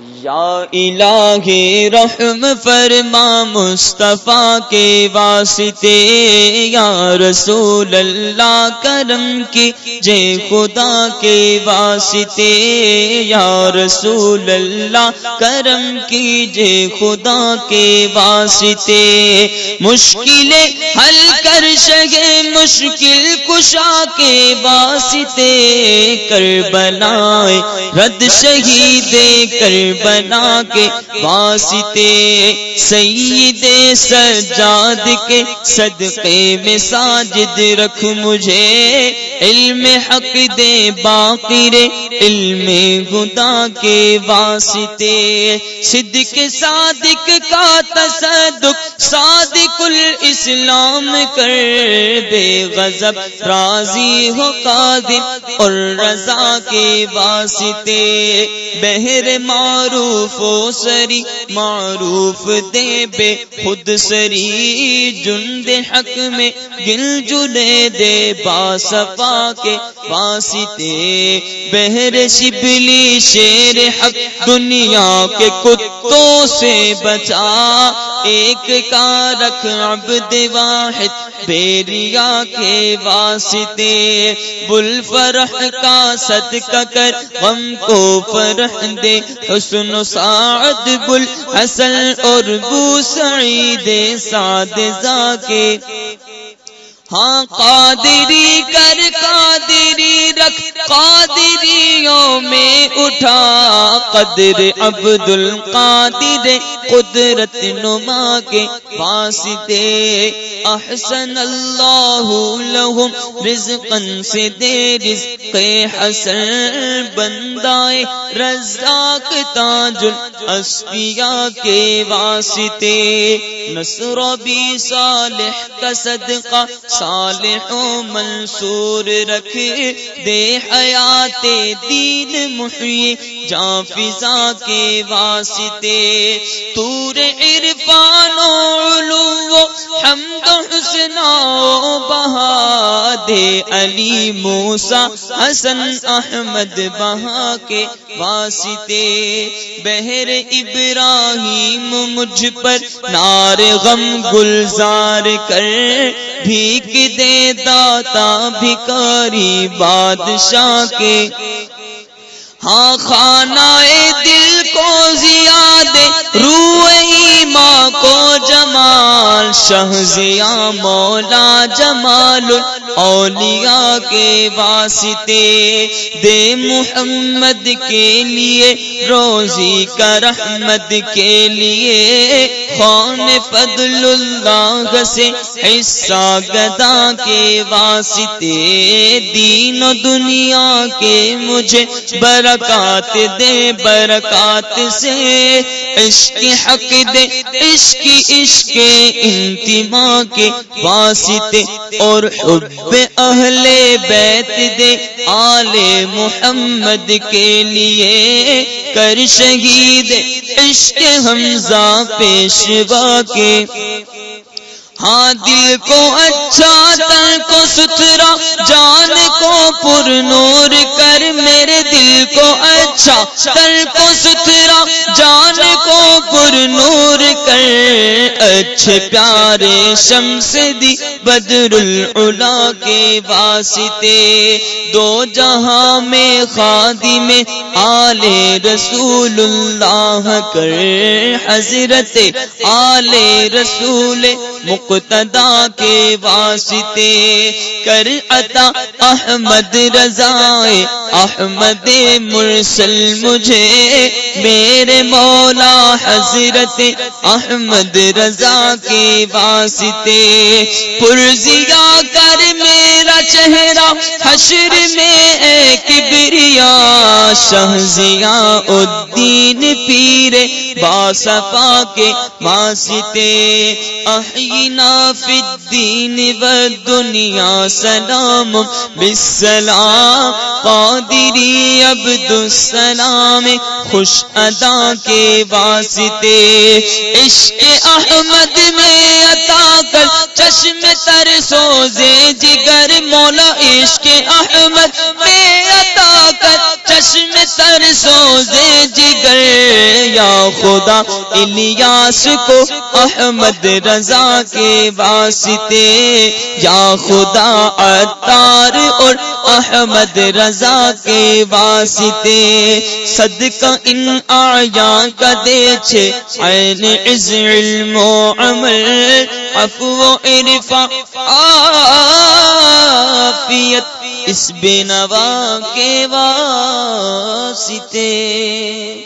یا الہی رحم فرما مصطفیٰ کے واسطے، یا رسول اللہ کرم کی جے خدا کے واسطے، یا رسول اللہ کرم کی جے خدا کے واسطے۔ مشکل حل کر شگے مشکل کشا کے واسطے کر بنائے رد شہید کر بنا کے واسطے سید سجاد کے صدقے میں ساجد رکھ مجھے۔ علم حق دے باقی علم گدا کے واسطے۔ صدق صادق کا تصدق، صادق الاسلام کر بے غضب، راضی ہو قادم اور رضا کے واسطے۔ بہر معروف و سری، معروف دے بے خود سری۔ جند حق میں گل جلے دے باسپا کے واسطے۔ بہر شبلی شیر حق دنیا کے کتے کتوں سے بچا۔ ایک کا رکھ عبد واحد، بیریا کے واسطے۔ بل فرح کا صدقہ کر، غم کو فرح دے۔ حسن سعد بل حسن اور بو سعید سعد زا کے۔ ہاں قادری کر، قادری رکھ قادریوں میں اٹھا قدر عبد القادر قدرت نما کے واسطے، احسن اللہ لہم رزقا سے دے رزق حسن بندائے، رزاق تاج الاسفیاء کے واسطے، نصر بی صالح کا صدقہ، صالح و منصور رکھ دے حیات دین محی جا فضا کے واسطے تور عرفان و علو حمد و حسنا بہا دے علی موسا حسن احمد بہا کے واسطے۔ بہر ابراہیم مجھ پر نار غم گلزار کر بھیک دے داتا، بھکاری بادشاہ کے ہاں خانہ دل کو زیاد روح جمال شہزیا مولا جمال اولیاء کے واسطے دے محمد کے لیے، روزی کا رحمت کے لیے خون فضل اللہ سے حصہ گدا کے واسطے دین و دنیا کے مجھے برکات دے، برکات سے عشق حق دے، عشق عشق انتما کے واسطے اور حب اہل بیت دے آل محمد کے لیے کر شہید عشق حمزہ پیشوا کے۔ ہاں دل کو اچھا تن کو ستھرا، جان کو پر نور کر، میرے دل کو اچھا تن کو ستھرا، جان کو پر نور کر۔ اچھے پیارے شمس دی بدر العلا کے واسطے دو جہاں میں خادی میں آل رسول اللہ کر حضرت آل رسول مقتدا کے واسطے کر عطا احمد رضائے احمد مرسل مجھے میرے مولا حضرت احمد رضا کے واسطے پرزیا کر میں چہرہ حشر میں اے کبریا شہزیا الدین پیر باصفا کے واسطے احینا فی الدین والدنیا سلام، بالسلام، قادری عبد السلام خوش ادا کے واسطے۔ عشق احمد میں عطا کر چشم تر سوزے، جگر مولا عشق احمد میں عطا کر چشم تر سوزے جگر۔ یا خدا الیاس کو احمد رضا کے واسطے۔ یا خدا عطار اور احمد رضا کے واسطے۔ صدقہ ان آیا کا دے چھے۔ عین عز علم و عمل۔ عفو عرفا آفیت اس بے نوا کے واسطے